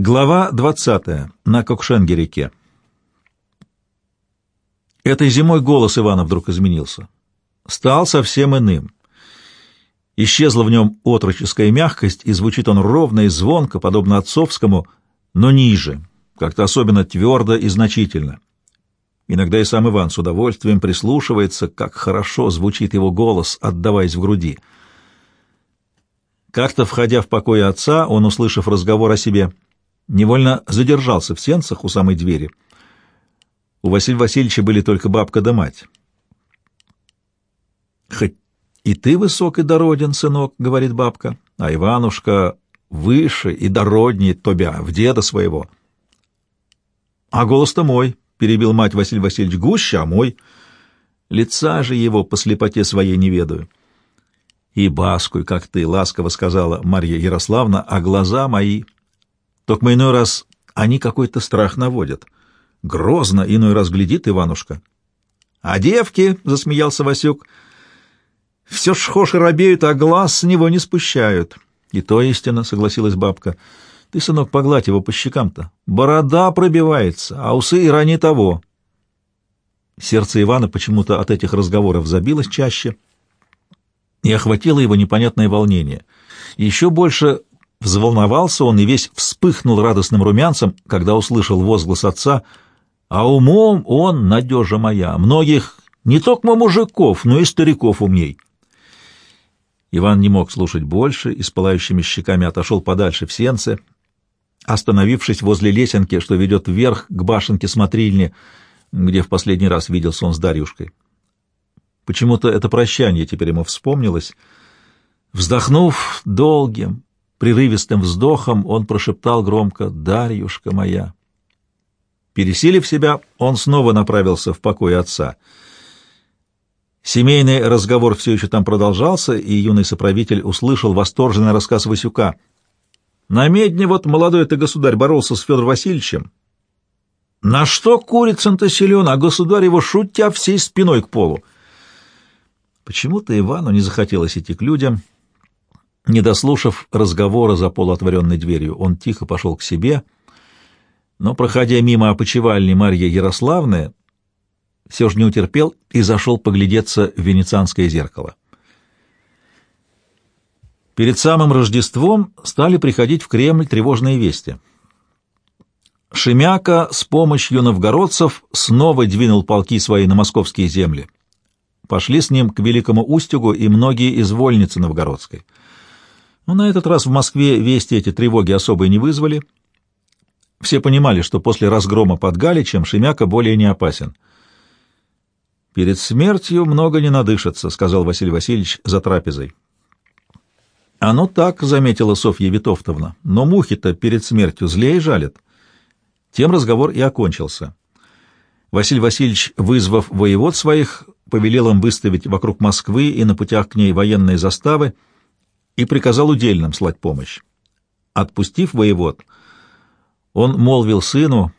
Глава 20. На Кокшенге-реке. Этой зимой голос Ивана вдруг изменился. Стал совсем иным. Исчезла в нем отроческая мягкость, и звучит он ровно и звонко, подобно отцовскому, но ниже, как-то особенно твердо и значительно. Иногда и сам Иван с удовольствием прислушивается, как хорошо звучит его голос, отдаваясь в груди. Как-то, входя в покой отца, он, услышав разговор о себе, — невольно задержался в сенцах у самой двери. У Василия Васильевича были только бабка да мать. «Хоть и ты высок и дороден, сынок», — говорит бабка, — «а Иванушка выше и дороднее тебя, в деда своего». «А голос-то мой», — перебил мать Василий Васильевич, — «гуще, а мой». Лица же его по слепоте своей не ведаю. «И баскуй, как ты», — ласково сказала Марья Ярославна, — «а глаза мои только иной раз они какой-то страх наводят. Грозно иной раз глядит Иванушка. — А девки, — засмеялся Васюк, — все шхоши робеют, а глаз с него не спущают. — И то истина, — согласилась бабка. — Ты, сынок, погладь его по щекам-то. Борода пробивается, а усы и ранее того. Сердце Ивана почему-то от этих разговоров забилось чаще и охватило его непонятное волнение. Еще больше Взволновался он и весь вспыхнул радостным румянцем, когда услышал возглас отца, а умом он, надежа моя, многих не только мужиков, но и стариков умней. Иван не мог слушать больше и с пылающими щеками отошел подальше в сенце, остановившись возле лесенки, что ведет вверх к башенке смотрильни, где в последний раз виделся он с Дарьюшкой. Почему-то это прощание теперь ему вспомнилось. Вздохнув долгим, Прерывистым вздохом он прошептал громко «Дарьюшка моя». Пересилив себя, он снова направился в покой отца. Семейный разговор все еще там продолжался, и юный соправитель услышал восторженный рассказ Васюка. На медне вот молодой ты государь боролся с Федором Васильевичем. На что Курицын-то силен, а государь его, шутя, всей спиной к полу. Почему-то Ивану не захотелось идти к людям — не дослушав разговора за полуотворенной дверью, он тихо пошел к себе, но, проходя мимо опочивальни Марьи Ярославны, все же не утерпел и зашел поглядеться в венецианское зеркало. Перед самым Рождеством стали приходить в Кремль тревожные вести. Шемяка с помощью новгородцев снова двинул полки свои на московские земли. Пошли с ним к Великому Устюгу и многие из вольницы новгородской — но на этот раз в Москве вести эти тревоги особо не вызвали. Все понимали, что после разгрома под Галичем Шемяка более не опасен. «Перед смертью много не надышится», — сказал Василий Васильевич за трапезой. «Оно так», — заметила Софья Витовтовна, — «но мухи-то перед смертью злее жалят». Тем разговор и окончился. Василий Васильевич, вызвав воевод своих, повелел им выставить вокруг Москвы и на путях к ней военные заставы, и приказал удельным слать помощь. Отпустив воевод, он молвил сыну,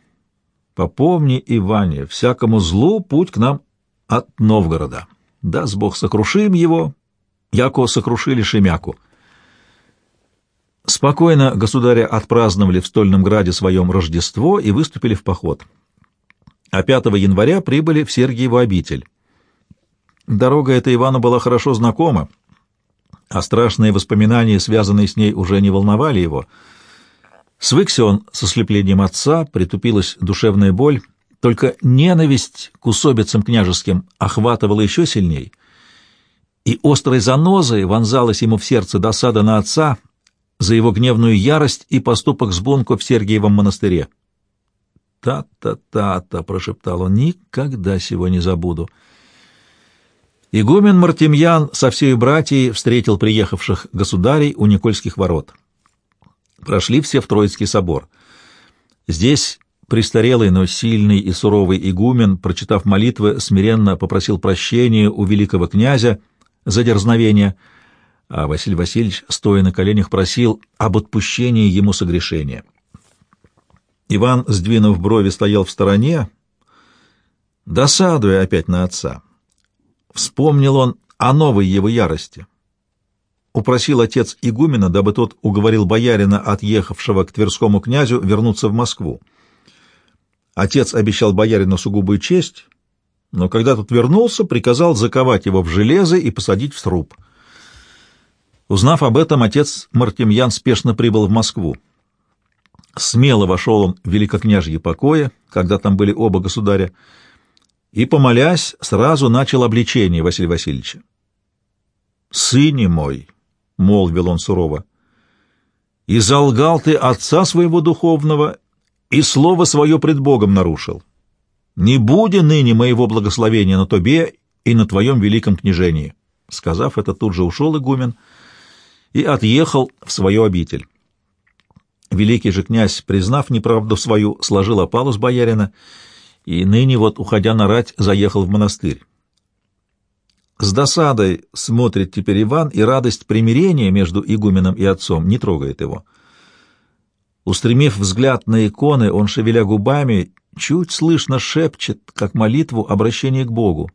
«Попомни, Иване, всякому злу путь к нам от Новгорода. Даст Бог, сокрушим его, яко сокрушили Шемяку». Спокойно государя отпраздновали в Стольном Граде своем Рождество и выступили в поход. А 5 января прибыли в Сергиеву обитель. Дорога эта Ивану была хорошо знакома, а страшные воспоминания, связанные с ней, уже не волновали его. Свыкся он со слеплением отца, притупилась душевная боль, только ненависть к усобицам княжеским охватывала еще сильней, и острой занозой вонзалась ему в сердце досада на отца за его гневную ярость и поступок сбунку в Сергиевом монастыре. «Та-та-та-та», — прошептал он, — «никогда сего не забуду». Игумен Мартемьян со всей братьей встретил приехавших государей у Никольских ворот. Прошли все в Троицкий собор. Здесь престарелый, но сильный и суровый игумен, прочитав молитвы, смиренно попросил прощения у великого князя за дерзновение, а Василий Васильевич, стоя на коленях, просил об отпущении ему согрешения. Иван, сдвинув брови, стоял в стороне, досадуя опять на отца. Вспомнил он о новой его ярости. упросил отец игумена, дабы тот уговорил боярина, отъехавшего к Тверскому князю, вернуться в Москву. Отец обещал боярину сугубую честь, но когда тот вернулся, приказал заковать его в железо и посадить в сруб. Узнав об этом, отец Мартемьян спешно прибыл в Москву. Смело вошел он в великокняжье покое, когда там были оба государя, и, помолясь, сразу начал обличение Василия Васильевича. «Сыне мой», — молвил он сурово, — «и залгал ты отца своего духовного, и слово свое пред Богом нарушил. Не буди ныне моего благословения на тобе и на твоем великом княжении». Сказав это, тут же ушел игумен и отъехал в свою обитель. Великий же князь, признав неправду свою, сложил опалу с боярина и ныне вот, уходя на рать, заехал в монастырь. С досадой смотрит теперь Иван, и радость примирения между игуменом и отцом не трогает его. Устремив взгляд на иконы, он, шевеля губами, чуть слышно шепчет, как молитву, обращение к Богу.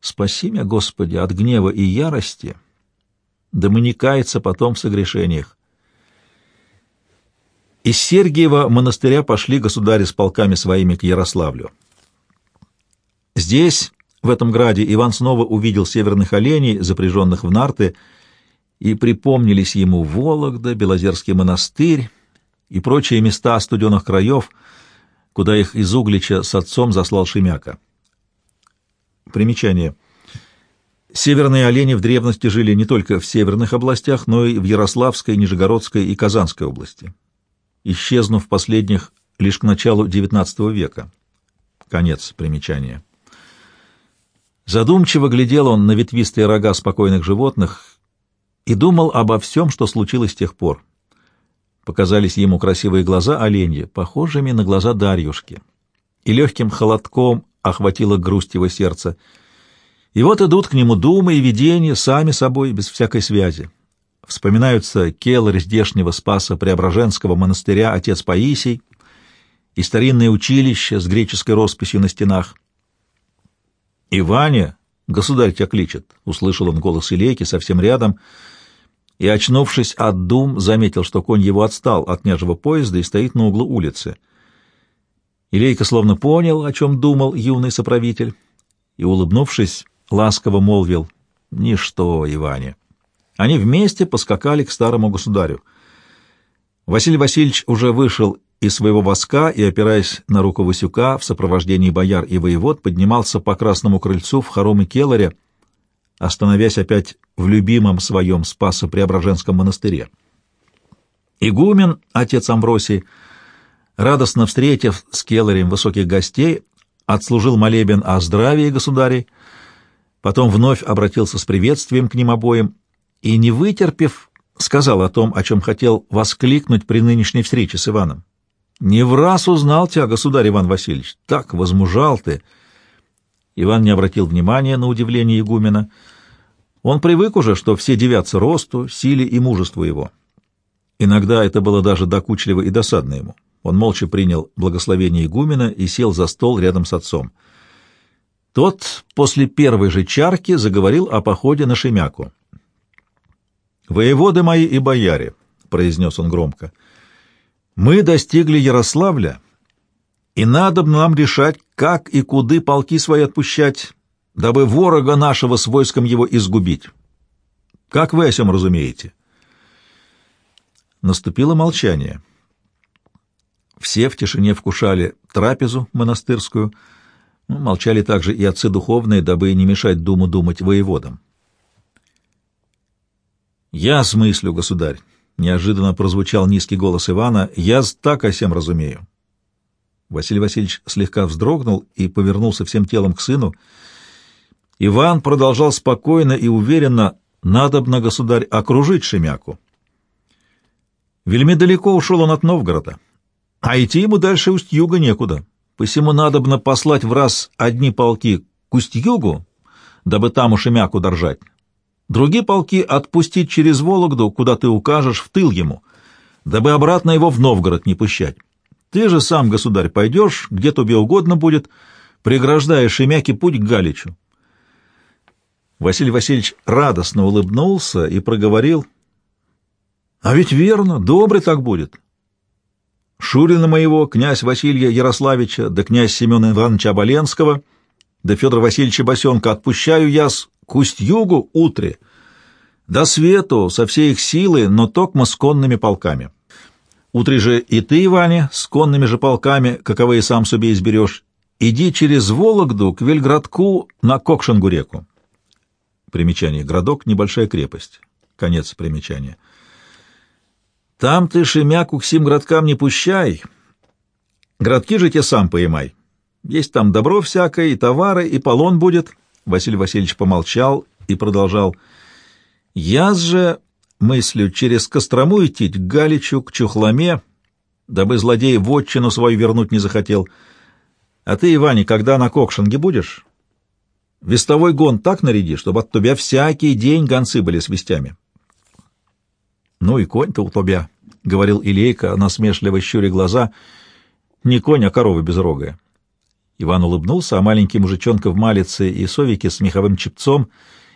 «Спаси меня, Господи, от гнева и ярости, да мы не кается потом в согрешениях. Из Сергиева монастыря пошли государи с полками своими к Ярославлю. Здесь, в этом граде, Иван снова увидел северных оленей, запряженных в нарты, и припомнились ему Вологда, Белозерский монастырь и прочие места студенных краев, куда их из Углича с отцом заслал Шемяка. Примечание. Северные олени в древности жили не только в северных областях, но и в Ярославской, Нижегородской и Казанской области исчезнув последних лишь к началу XIX века. Конец примечания. Задумчиво глядел он на ветвистые рога спокойных животных и думал обо всем, что случилось с тех пор. Показались ему красивые глаза оленья, похожими на глаза Дарьюшки, и легким холодком охватило грусть его сердца. И вот идут к нему думы и видения сами собой, без всякой связи вспоминаются келарь здешнего Спаса Преображенского монастыря отец Паисий и старинное училище с греческой росписью на стенах. «Иваня, государь тебя кличет», — услышал он голос Илейки совсем рядом, и, очнувшись от дум, заметил, что конь его отстал от княжего поезда и стоит на углу улицы. Илейка словно понял, о чем думал юный соправитель, и, улыбнувшись, ласково молвил «Ничто, Иваня». Они вместе поскакали к старому государю. Василий Васильевич уже вышел из своего воска и, опираясь на руку Васюка, в сопровождении бояр и воевод, поднимался по красному крыльцу в хоромы Келаре, остановясь опять в любимом своем Спасо-Преображенском монастыре. Игумен, отец Амвросий, радостно встретив с Келарем высоких гостей, отслужил молебен о здравии государей, потом вновь обратился с приветствием к ним обоим и, не вытерпев, сказал о том, о чем хотел воскликнуть при нынешней встрече с Иваном. «Не в раз узнал тебя, государь Иван Васильевич, так возмужал ты!» Иван не обратил внимания на удивление игумена. Он привык уже, что все девятся росту, силе и мужеству его. Иногда это было даже докучливо и досадно ему. Он молча принял благословение игумена и сел за стол рядом с отцом. Тот после первой же чарки заговорил о походе на Шемяку. «Воеводы мои и бояре», — произнес он громко, — «мы достигли Ярославля, и надо нам решать, как и куды полки свои отпущать, дабы ворога нашего с войском его изгубить. Как вы о сем разумеете?» Наступило молчание. Все в тишине вкушали трапезу монастырскую, ну, молчали также и отцы духовные, дабы не мешать думу думать воеводам. «Я смыслю, государь!» — неожиданно прозвучал низкий голос Ивана. «Я так о всем разумею». Василий Васильевич слегка вздрогнул и повернулся всем телом к сыну. Иван продолжал спокойно и уверенно, надобно, государь, окружить Шемяку. Вельми далеко ушел он от Новгорода, а идти ему дальше усть-юга некуда. Посему надобно послать в раз одни полки к усть-югу, дабы там у Шемяку держать, Другие полки отпустить через Вологду, куда ты укажешь, в тыл ему, дабы обратно его в Новгород не пущать. Ты же сам, государь, пойдешь, где тебе угодно будет, преграждая Шемяке путь к Галичу. Василий Васильевич радостно улыбнулся и проговорил. — А ведь верно, добрый так будет. Шурина моего, князь Василия Ярославича, да князь Семена Ивановича Оболенского, да Федора Васильевича Босенка отпущаю я с кусть-югу утре, до свету со всей их силы, но токмо с конными полками. Утре же и ты, Иване, с конными же полками, каковые сам себе изберешь, иди через Вологду к Вельградку на Кокшангу реку. Примечание. Городок — небольшая крепость. Конец примечания. Там ты шемяку к сим городкам не пущай. Городки же те сам поймай. Есть там добро всякое, и товары, и полон будет. Василий Васильевич помолчал и продолжал. Я же мыслю через Кострому идти к Галичу, к Чухломе, дабы злодей в свою вернуть не захотел. А ты, Иване, когда на Кокшинге будешь, Вестовой гон так наряди, чтобы от тебя всякий день гонцы были с вестями. — Ну и конь-то у тебя, — говорил Илейка, насмешливо щуря глаза, — не конь, а корова безрогая. Иван улыбнулся, а маленький мужичонка в малице и совике с меховым чепцом,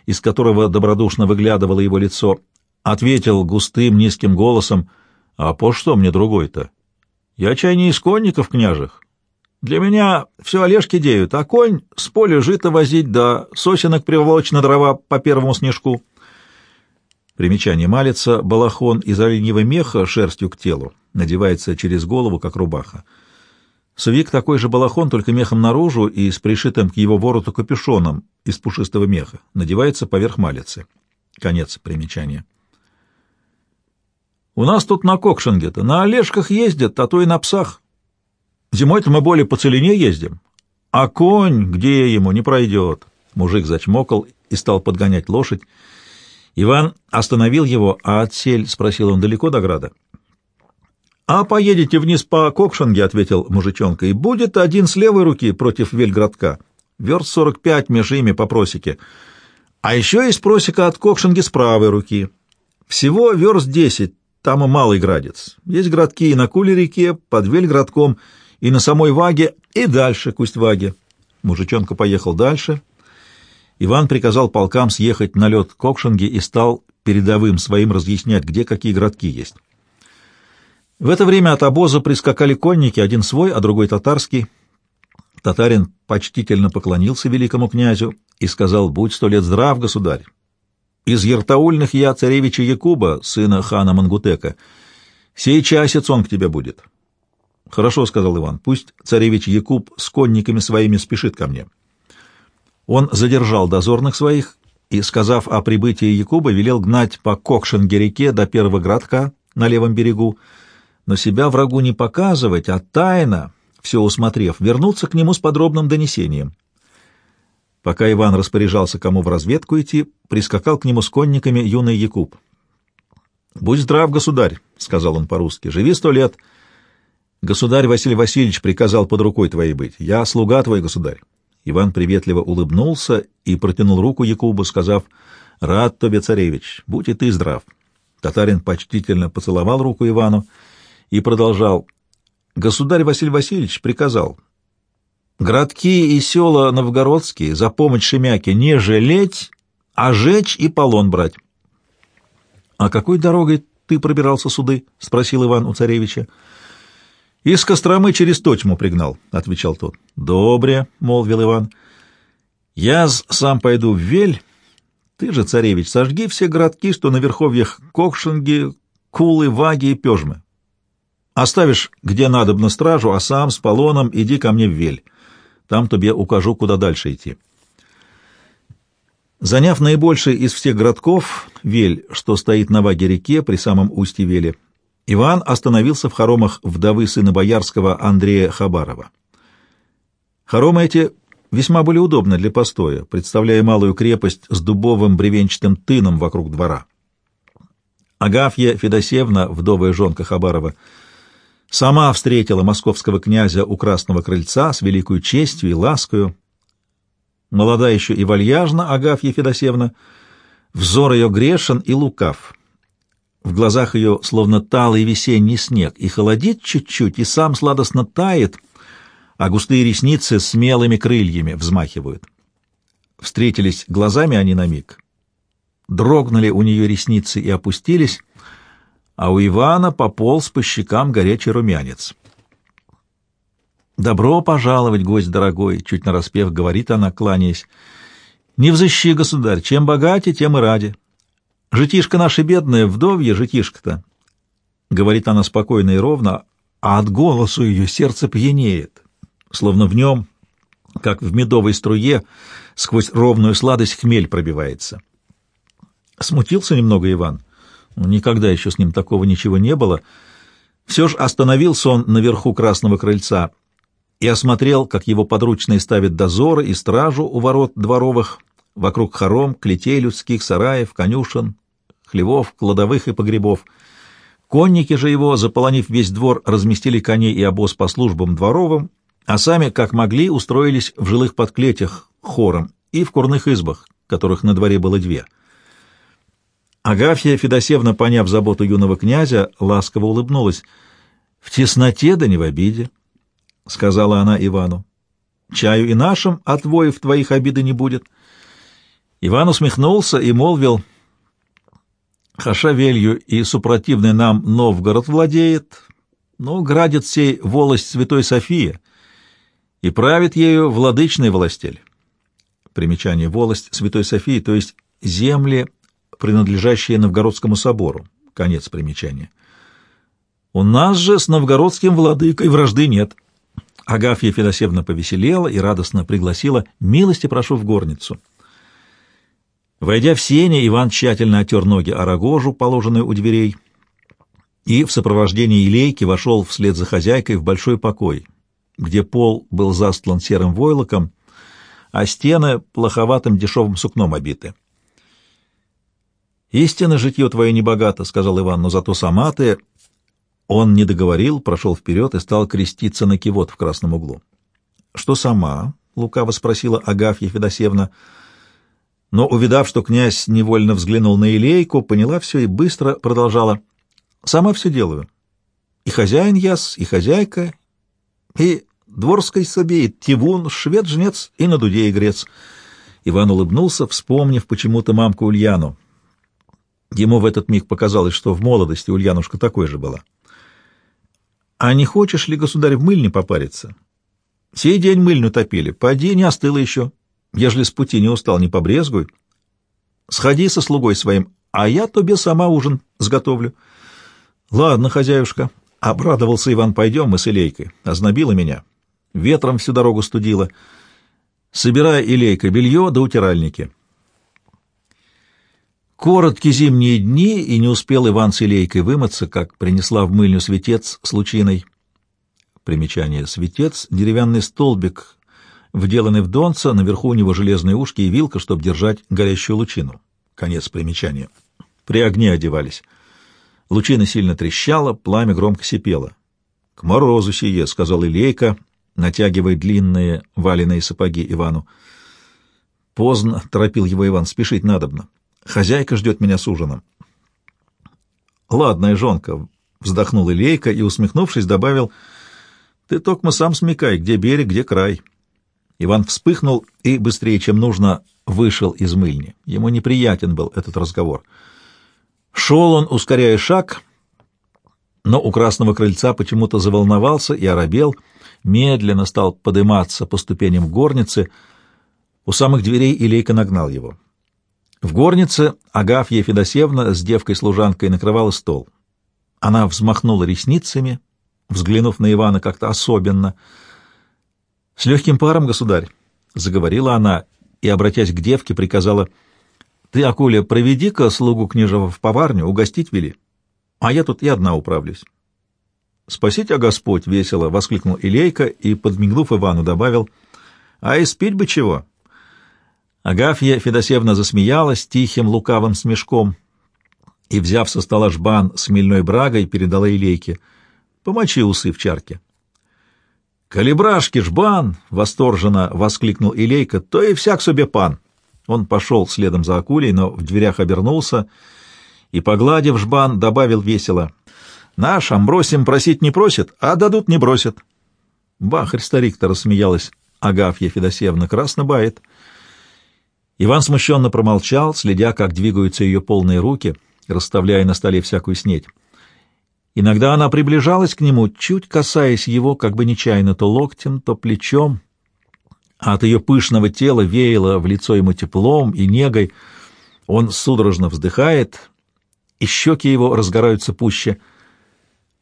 из которого добродушно выглядывало его лицо, ответил густым низким голосом, — А по что мне другой-то? Я чай не из конников княжих, для меня все Олежки деют, а конь с поля жито возить, да сосенок приволочь на дрова по первому снежку. Примечание малица, балахон из оленьего меха шерстью к телу, надевается через голову, как рубаха. Сувик такой же балахон, только мехом наружу и с пришитым к его вороту капюшоном из пушистого меха, надевается поверх малицы. Конец примечания. У нас тут на Кокшинге-то на Олежках ездят, а то и на псах. Зимой-то мы более по целине ездим, а конь, где ему, не пройдет. Мужик зачмокал и стал подгонять лошадь. Иван остановил его, а отсель, спросил он, далеко до града? — А поедете вниз по Кокшанге, — ответил мужичонка, — и будет один с левой руки против Вельградка. Верст сорок пять меж ими по просеке. А еще есть просека от Кокшанги с правой руки. Всего верст десять, там и малый градец. Есть городки и на Куле-реке, под Вельградком — и на самой Ваге, и дальше к Усть-Ваге. Мужичонка поехал дальше. Иван приказал полкам съехать на лед Кокшинги и стал передовым своим разъяснять, где какие городки есть. В это время от обоза прискакали конники, один свой, а другой татарский. Татарин почтительно поклонился великому князю и сказал, «Будь сто лет здрав, государь! Из Ертаульных я царевича Якуба, сына хана Мангутека. Сей часец он к тебе будет. «Хорошо», — сказал Иван, — «пусть царевич Якуб с конниками своими спешит ко мне». Он задержал дозорных своих и, сказав о прибытии Якуба, велел гнать по Кокшенге-реке до первого городка на левом берегу, но себя врагу не показывать, а тайно, все усмотрев, вернуться к нему с подробным донесением. Пока Иван распоряжался, кому в разведку идти, прискакал к нему с конниками юный Якуб. «Будь здрав, государь», — сказал он по-русски, — «живи сто лет». Государь Василий Васильевич приказал под рукой твоей быть. Я слуга твой, государь. Иван приветливо улыбнулся и протянул руку Якубу, сказав, «Рад тебе, царевич, будь и ты здрав». Татарин почтительно поцеловал руку Ивану и продолжал, «Государь Василий Васильевич приказал, городки и села новгородские за помощь Шемяке не жалеть, а жечь и полон брать». «А какой дорогой ты пробирался суды?» — спросил Иван у царевича. — Из Костромы через Точму пригнал, — отвечал тот. — Добре, — молвил Иван. — Я сам пойду в Вель. Ты же, царевич, сожги все городки, что на верховьях Кокшинги, Кулы, Ваги и Пежмы. Оставишь, где надобно стражу, а сам с полоном иди ко мне в Вель. Там тебе укажу, куда дальше идти. Заняв наибольший из всех городков, Вель, что стоит на Ваге-реке при самом устье Вели, Иван остановился в хоромах вдовы сына Боярского Андрея Хабарова. Хоромы эти весьма были удобны для постоя, представляя малую крепость с дубовым бревенчатым тыном вокруг двора. Агафья Федосевна, вдовая жонка Хабарова, сама встретила московского князя у Красного Крыльца с великой честью и ласкою. Молода еще и вальяжна Агафья Федосевна, взор ее грешен и лукав — в глазах ее словно талый весенний снег, и холодит чуть-чуть, и сам сладостно тает, а густые ресницы смелыми крыльями взмахивают. Встретились глазами они на миг. Дрогнули у нее ресницы и опустились, а у Ивана пополз по щекам горячий румянец. «Добро пожаловать, гость дорогой!» — чуть нараспев говорит она, кланяясь. «Не взыщи, государь, чем богате, тем и ради. Житишка наше бедное, вдовье житишка-то!» Говорит она спокойно и ровно, а от голосу ее сердце пьянеет, словно в нем, как в медовой струе, сквозь ровную сладость хмель пробивается. Смутился немного Иван. Никогда еще с ним такого ничего не было. Все же остановился он наверху красного крыльца и осмотрел, как его подручные ставят дозоры и стражу у ворот дворовых, вокруг хором, клетей людских, сараев, конюшен, хлевов, кладовых и погребов. Конники же его, заполонив весь двор, разместили коней и обоз по службам дворовым, а сами, как могли, устроились в жилых подклетях хором и в курных избах, которых на дворе было две. Агафья Федосевна, поняв заботу юного князя, ласково улыбнулась. «В тесноте да не в обиде», — сказала она Ивану. «Чаю и нашим от воев твоих обиды не будет». Иван усмехнулся и молвил, «Хашавелью и супротивный нам Новгород владеет, но градит сей волость Святой Софии и правит ею владычный властель». Примечание «волость Святой Софии», то есть земли, принадлежащие Новгородскому собору. Конец примечания. У нас же с новгородским владыкой вражды нет. Агафья Федосевна повеселела и радостно пригласила «Милости прошу в горницу». Войдя в сене, Иван тщательно отер ноги о рогожу, положенную у дверей, и в сопровождении Илейки вошел вслед за хозяйкой в большой покой, где пол был застлан серым войлоком, а стены — плоховатым дешевым сукном обиты. «Истинно житье твое небогато», — сказал Иван, — «но зато сама ты...» Он не договорил, прошел вперед и стал креститься на кивот в красном углу. «Что сама?» — лукаво спросила Агафья Федосевна. Но, увидав, что князь невольно взглянул на Илейку, поняла все и быстро продолжала. «Сама все делаю. И хозяин яс, и хозяйка, и дворской собе, тивун, швед-жнец, и на дуде игрец». Иван улыбнулся, вспомнив почему-то мамку Ульяну. Ему в этот миг показалось, что в молодости Ульянушка такой же была. «А не хочешь ли, государь, в мыльне попариться? Сей день мыльню топили, поди, не остыло еще. Ежели с пути не устал, не побрезгуй. Сходи со слугой своим, а я тебе сама ужин сготовлю». «Ладно, хозяюшка», — обрадовался Иван, — «пойдем мы с Илейкой. Ознобила меня. Ветром всю дорогу студила. Собирай, Илейка, белье да утиральники». Короткие зимние дни, и не успел Иван с Илейкой вымыться, как принесла в мыльню светец с лучиной. Примечание. Светец — деревянный столбик, вделанный в донца, наверху у него железные ушки и вилка, чтобы держать горящую лучину. Конец примечания. При огне одевались. Лучина сильно трещала, пламя громко сипело. — К морозу сие, — сказал Илейка, натягивая длинные валеные сапоги Ивану. Поздно, — торопил его Иван, — спешить надобно. Хозяйка ждет меня с ужином. Ладная жонка, вздохнул Илейка и, усмехнувшись, добавил, ты токмо сам смекай, где берег, где край. Иван вспыхнул и, быстрее, чем нужно, вышел из мыльни. Ему неприятен был этот разговор. Шел он, ускоряя шаг, но у красного крыльца почему-то заволновался и оробел, медленно стал подниматься по ступеням горницы. У самых дверей Илейка нагнал его. В горнице Агафья Федосевна с девкой-служанкой накрывала стол. Она взмахнула ресницами, взглянув на Ивана как-то особенно. — С легким паром, государь, — заговорила она и, обратясь к девке, приказала, — Ты, Акуля, проведи-ка слугу княжего в поварню, угостить вели, а я тут и одна управлюсь. — Спасите, а Господь! — весело воскликнул Илейка и, подмигнув Ивану, добавил, — А и спить бы чего! — Агафья Федосевна засмеялась тихим лукавым смешком и, взяв со стола жбан с мельной брагой, передала Илейке. «Помочи усы в чарке». «Калибрашки, жбан!» — восторженно воскликнул Илейка. «То и всяк себе пан!» Он пошел следом за акулей, но в дверях обернулся и, погладив жбан, добавил весело. «Наш Амбросим просить не просит, а дадут не бросят». «Бахарь старик-то!» — рассмеялась Агафья Федосеевна. «Красно бает». Иван смущенно промолчал, следя, как двигаются ее полные руки, расставляя на столе всякую снедь. Иногда она приближалась к нему, чуть касаясь его, как бы нечаянно, то локтем, то плечом, а от ее пышного тела веяло в лицо ему теплом и негой. Он судорожно вздыхает, и щеки его разгораются пуще.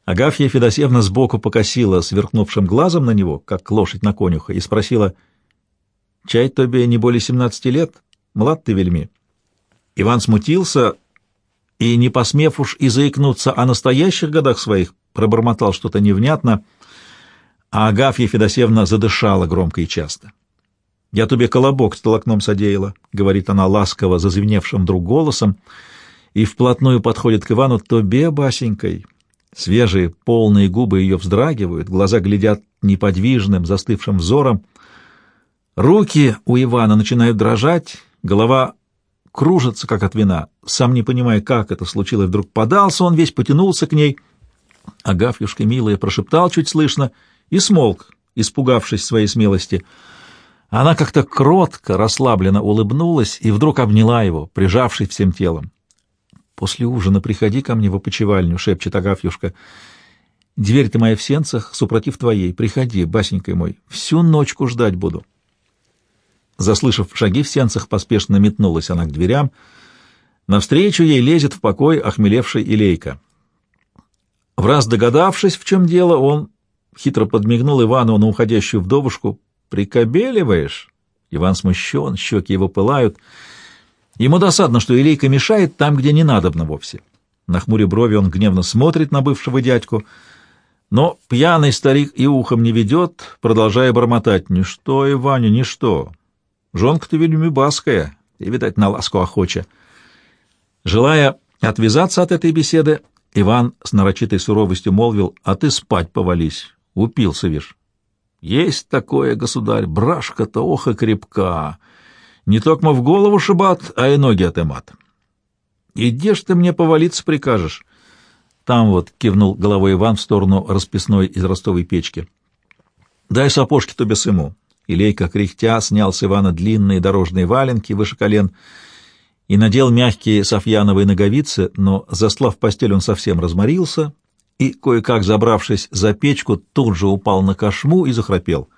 Агафья Федосеевна сбоку покосила сверкнувшим глазом на него, как лошадь на конюха, и спросила, «Чай тебе не более семнадцати лет? Млад ты вельми?» Иван смутился и, не посмев уж и заикнуться о настоящих годах своих, пробормотал что-то невнятно, а Агафья Федосеевна задышала громко и часто. «Я тебе колобок с толокном содеяла», — говорит она ласково, зазвеневшим вдруг голосом, и вплотную подходит к Ивану «Тобе, басенькой». Свежие, полные губы ее вздрагивают, глаза глядят неподвижным, застывшим взором. Руки у Ивана начинают дрожать, голова кружится, как от вина. Сам не понимая, как это случилось, вдруг подался он весь, потянулся к ней. Агафьюшка, милая, прошептал чуть слышно и смолк, испугавшись своей смелости — она как-то кротко, расслабленно улыбнулась и вдруг обняла его, прижавшись всем телом. «После ужина приходи ко мне в опочивальню», — шепчет Агафьюшка. «Дверь-то моя в сенцах, супротив твоей. Приходи, басенькой мой, всю ночку ждать буду». Заслышав шаги в сенцах, поспешно метнулась она к дверям. Навстречу ей лезет в покой охмелевший Илейка. В раз догадавшись, в чем дело, он хитро подмигнул Ивану на уходящую вдовушку, «Прикобеливаешь?» Иван смущен, щеки его пылают. Ему досадно, что Илейка мешает там, где не надобно вовсе. На хмуре брови он гневно смотрит на бывшего дядьку, но пьяный старик и ухом не ведет, продолжая бормотать. «Ничто, Иваня, ничто. Жонка-то вельми баская, и, видать, на ласку охоча». Желая отвязаться от этой беседы, Иван с нарочитой суровостью молвил, «А ты спать повались, упился, вишь». Есть такое, государь, брашка-то оха крепка. Не только в голову шибат, а и ноги отымат. И где ж ты мне повалиться прикажешь? Там вот кивнул головой Иван в сторону расписной из ростовой печки. Дай сапожки тебе сыму. Илейка, кряхтя, снял с Ивана длинные дорожные валенки выше колен и надел мягкие софьяновые ноговицы, но, заслав постель, он совсем разморился и, кое-как забравшись за печку, тут же упал на кошму и захрапел.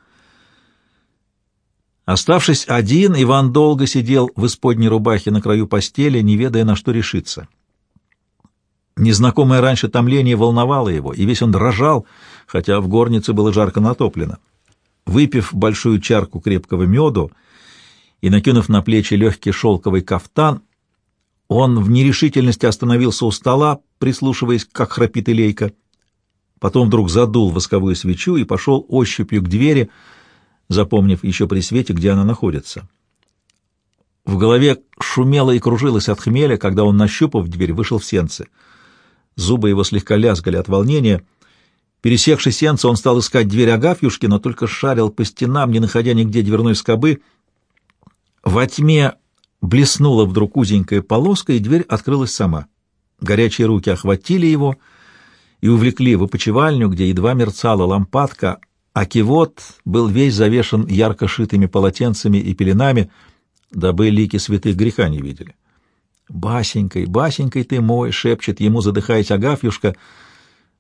Оставшись один, Иван долго сидел в исподней рубахе на краю постели, не ведая, на что решиться. Незнакомое раньше томление волновало его, и весь он дрожал, хотя в горнице было жарко натоплено. Выпив большую чарку крепкого меду и накинув на плечи легкий шелковый кафтан, он в нерешительности остановился у стола, прислушиваясь, как храпит Илейка. Потом вдруг задул восковую свечу и пошел ощупью к двери, запомнив еще при свете, где она находится. В голове шумело и кружилось от хмеля, когда он, нащупав дверь, вышел в сенцы. Зубы его слегка лязгали от волнения. Пересекший сенцы, он стал искать дверь Агафьюшки, но только шарил по стенам, не находя нигде дверной скобы. Во тьме блеснула вдруг узенькая полоска, и дверь открылась сама. Горячие руки охватили его и увлекли в опочивальню, где едва мерцала лампадка, а кивот был весь завешен ярко шитыми полотенцами и пеленами, дабы лики святых греха не видели. «Басенькой, басенькой ты мой!» — шепчет ему, задыхаясь Агафьюшка.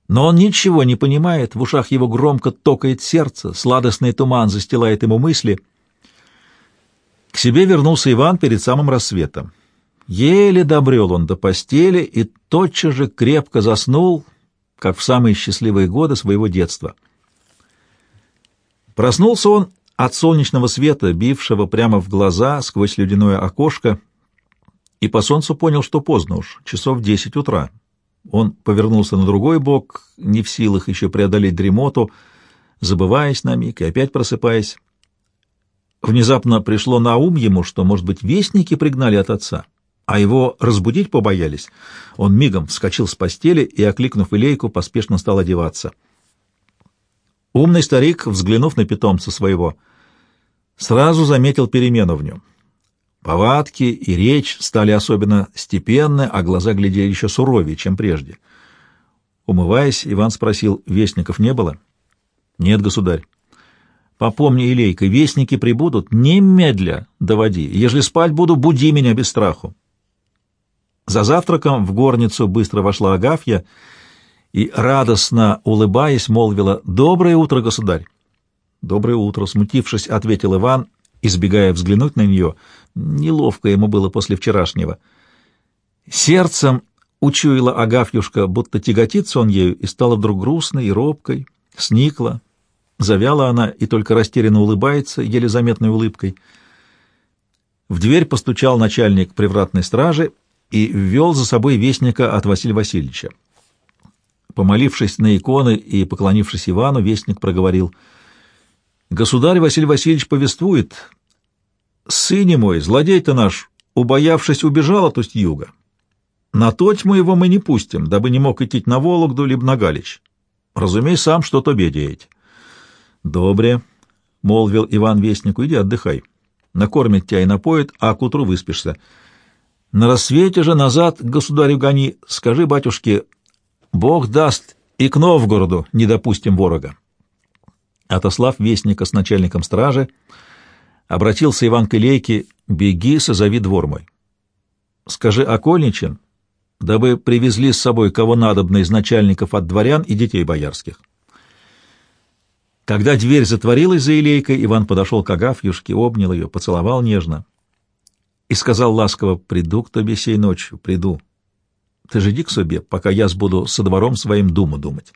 Но он ничего не понимает, в ушах его громко токает сердце, сладостный туман застилает ему мысли. К себе вернулся Иван перед самым рассветом. Еле добрел он до постели и тотчас же крепко заснул, как в самые счастливые годы своего детства. Проснулся он от солнечного света, бившего прямо в глаза сквозь ледяное окошко, и по солнцу понял, что поздно уж, часов десять утра. Он повернулся на другой бок, не в силах еще преодолеть дремоту, забываясь на миг и опять просыпаясь. Внезапно пришло на ум ему, что, может быть, вестники пригнали от отца а его разбудить побоялись. Он мигом вскочил с постели и, окликнув Илейку, поспешно стал одеваться. Умный старик, взглянув на питомца своего, сразу заметил перемену в нем. Повадки и речь стали особенно степенны, а глаза глядели еще суровее, чем прежде. Умываясь, Иван спросил, вестников не было? — Нет, государь. Попомни, Илейка, вестники прибудут, немедля доводи. Ежели спать буду, буди меня без страху. За завтраком в горницу быстро вошла Агафья и, радостно улыбаясь, молвила «Доброе утро, государь!» «Доброе утро!» — смутившись, ответил Иван, избегая взглянуть на нее. Неловко ему было после вчерашнего. Сердцем учуяла Агафьюшка, будто тяготится он ею, и стала вдруг грустной и робкой, сникла. Завяла она и только растерянно улыбается, еле заметной улыбкой. В дверь постучал начальник привратной стражи и ввел за собой вестника от Василия Васильевича. Помолившись на иконы и поклонившись Ивану, вестник проговорил. «Государь Василий Васильевич повествует. Сыне мой, злодей-то наш, убоявшись, убежал от Усть-Юга. На тотьму его мы не пустим, дабы не мог идти на Вологду либо на Галич. Разумей сам, что то бедеете». «Добре», — молвил Иван вестнику, — «иди отдыхай. Накормит тебя и напоит, а к утру выспишься». На рассвете же назад государю гони, скажи батюшке, Бог даст, и к Новгороду не допустим ворога. Отослав вестника с начальником стражи, обратился Иван к Илейке, беги, созови двор мой. Скажи окольничен, дабы привезли с собой кого надобно из начальников от дворян и детей боярских. Когда дверь затворилась за Илейкой, Иван подошел к Агафьюшке, обнял ее, поцеловал нежно и сказал ласково, «Приду к тебе сей ночью, приду. Ты же иди к себе, пока я сбуду со двором своим думу думать».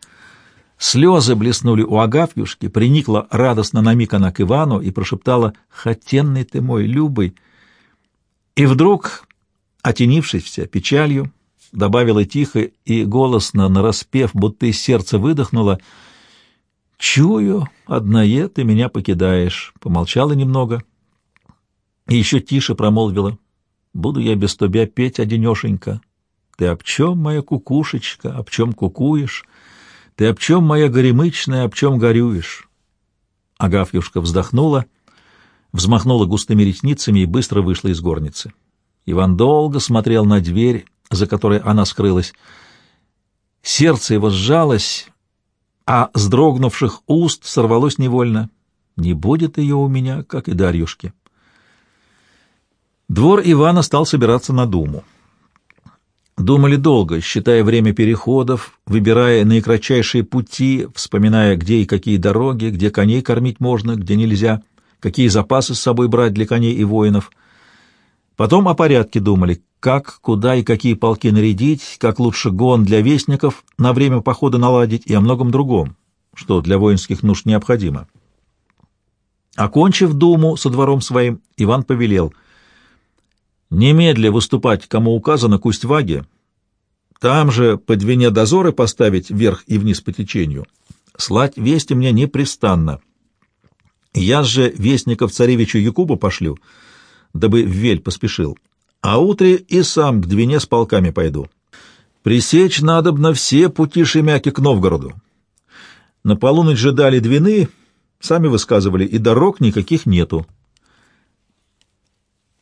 Слезы блеснули у Агафьюшки, приникла радостно на миг она к Ивану и прошептала «Хотенный ты мой, любый!» И вдруг, отенившись вся печалью, добавила тихо и голосно, нараспев, будто из сердца выдохнула «Чую, одное ты меня покидаешь», помолчала немного и еще тише промолвила. «Буду я без тебя петь одинешенька. Ты об чем, моя кукушечка, об чем кукуешь? Ты об чем, моя горемычная, об чем горюешь?» Агафьюшка вздохнула, взмахнула густыми ресницами и быстро вышла из горницы. Иван долго смотрел на дверь, за которой она скрылась. Сердце его сжалось, а с дрогнувших уст сорвалось невольно. «Не будет ее у меня, как и Дарьюшки». Двор Ивана стал собираться на Думу. Думали долго, считая время переходов, выбирая наикратчайшие пути, вспоминая, где и какие дороги, где коней кормить можно, где нельзя, какие запасы с собой брать для коней и воинов. Потом о порядке думали, как, куда и какие полки нарядить, как лучше гон для вестников на время похода наладить и о многом другом, что для воинских нужд необходимо. Окончив думу со двором своим, Иван повелел — немедля выступать, кому указано, к Усть-Ваге, там же по двине дозоры поставить вверх и вниз по течению, слать вести мне непрестанно. Я же вестников царевичу Якубу пошлю, дабы в Вель поспешил, а утре и сам к двине с полками пойду. Пресечь надобно все пути Шемяки к Новгороду. На полуночь же дали двины, сами высказывали, и дорог никаких нету.